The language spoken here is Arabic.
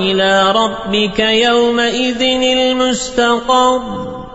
إلى ربك يومئذ المستقر.